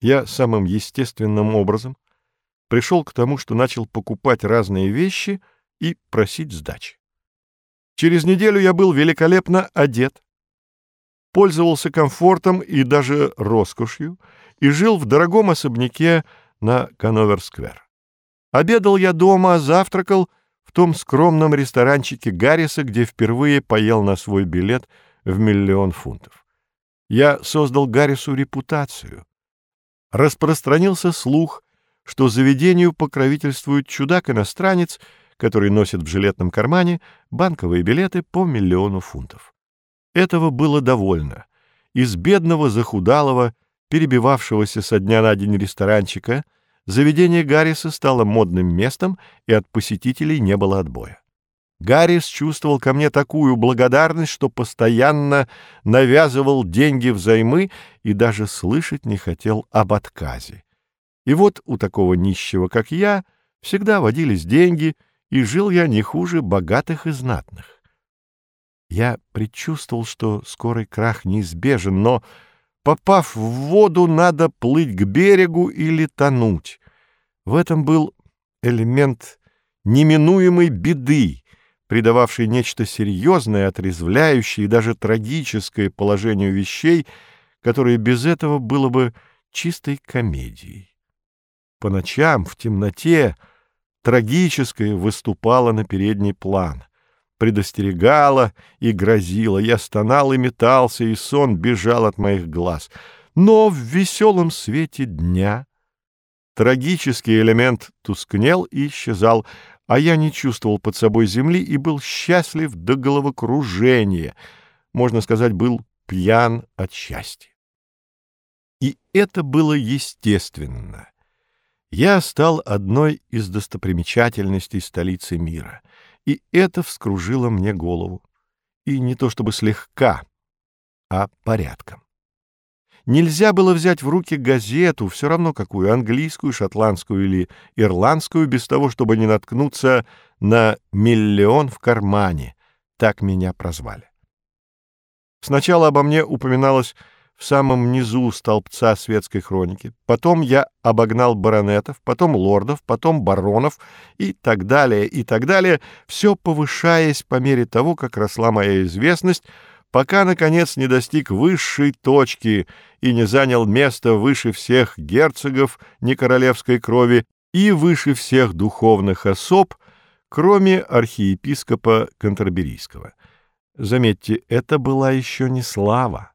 я самым естественным образом пришел к тому, что начал покупать разные вещи и просить сдачи. Через неделю я был великолепно одет, пользовался комфортом и даже роскошью и жил в дорогом особняке на Кановер-сквер. Обедал я дома, завтракал в том скромном ресторанчике Гарриса, где впервые поел на свой билет в миллион фунтов. Я создал Гаррису репутацию. Распространился слух, что заведению покровительствует чудак-иностранец, который носит в жилетном кармане банковые билеты по миллиону фунтов. Этого было довольно. Из бедного захудалого, перебивавшегося со дня на день ресторанчика, заведение Гарриса стало модным местом, и от посетителей не было отбоя. Гаррис чувствовал ко мне такую благодарность, что постоянно навязывал деньги взаймы и даже слышать не хотел об отказе. И вот у такого нищего, как я, всегда водились деньги, и жил я не хуже богатых и знатных. Я предчувствовал, что скорый крах неизбежен, но, попав в воду, надо плыть к берегу или тонуть. В этом был элемент неминуемой беды, придававший нечто серьезное, отрезвляющее и даже трагическое положению вещей, которое без этого было бы чистой комедией. По ночам, в темноте, трагическое выступало на передний план. Предостерегало и грозило. Я стонал и метался, и сон бежал от моих глаз. Но в веселом свете дня трагический элемент тускнел и исчезал, а я не чувствовал под собой земли и был счастлив до головокружения, можно сказать, был пьян от счастья. И это было естественно я стал одной из достопримечательностей столицы мира, и это вскружило мне голову. И не то чтобы слегка, а порядком. Нельзя было взять в руки газету, все равно какую, английскую, шотландскую или ирландскую, без того, чтобы не наткнуться на миллион в кармане. Так меня прозвали. Сначала обо мне упоминалось в самом низу столбца светской хроники. Потом я обогнал баронетов, потом лордов, потом баронов и так далее, и так далее, все повышаясь по мере того, как росла моя известность, пока, наконец, не достиг высшей точки и не занял место выше всех герцогов некоролевской крови и выше всех духовных особ, кроме архиепископа Кантерберийского. Заметьте, это была еще не слава.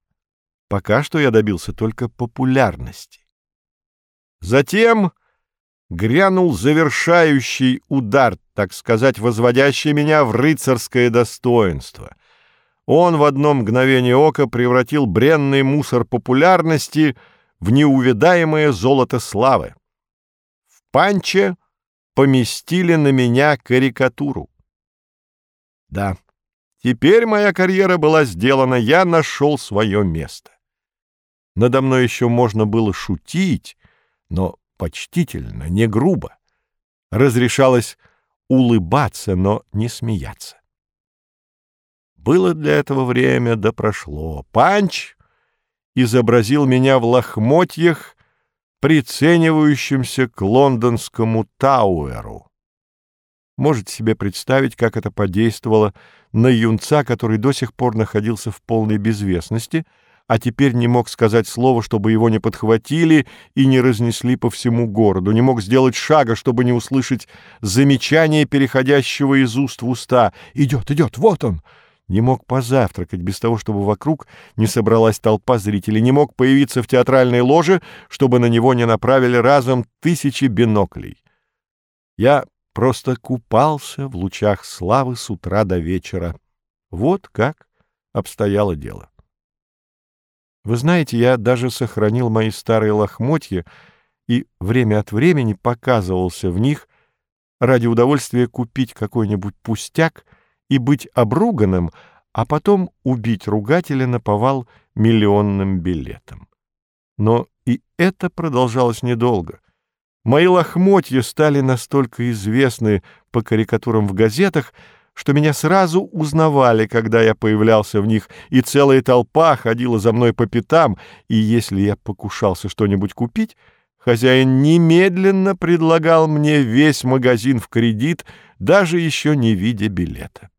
Пока что я добился только популярности. Затем грянул завершающий удар, так сказать, возводящий меня в рыцарское достоинство. Он в одно мгновение ока превратил бренный мусор популярности в неувидаемое золото славы. В панче поместили на меня карикатуру. Да, теперь моя карьера была сделана, я нашел свое место. Надо мной еще можно было шутить, но почтительно, не грубо. Разрешалось улыбаться, но не смеяться. Было для этого время, да прошло. Панч изобразил меня в лохмотьях, приценивающимся к лондонскому Тауэру. Можете себе представить, как это подействовало на юнца, который до сих пор находился в полной безвестности — а теперь не мог сказать слова, чтобы его не подхватили и не разнесли по всему городу, не мог сделать шага, чтобы не услышать замечания, переходящего из уст в уста. «Идет, идет, вот он!» Не мог позавтракать без того, чтобы вокруг не собралась толпа зрителей, не мог появиться в театральной ложе, чтобы на него не направили разом тысячи биноклей. Я просто купался в лучах славы с утра до вечера. Вот как обстояло дело. Вы знаете, я даже сохранил мои старые лохмотья и время от времени показывался в них ради удовольствия купить какой-нибудь пустяк и быть обруганным, а потом убить ругателя на повал миллионным билетом. Но и это продолжалось недолго. Мои лохмотья стали настолько известны по карикатурам в газетах, что меня сразу узнавали, когда я появлялся в них, и целая толпа ходила за мной по пятам, и если я покушался что-нибудь купить, хозяин немедленно предлагал мне весь магазин в кредит, даже еще не видя билета.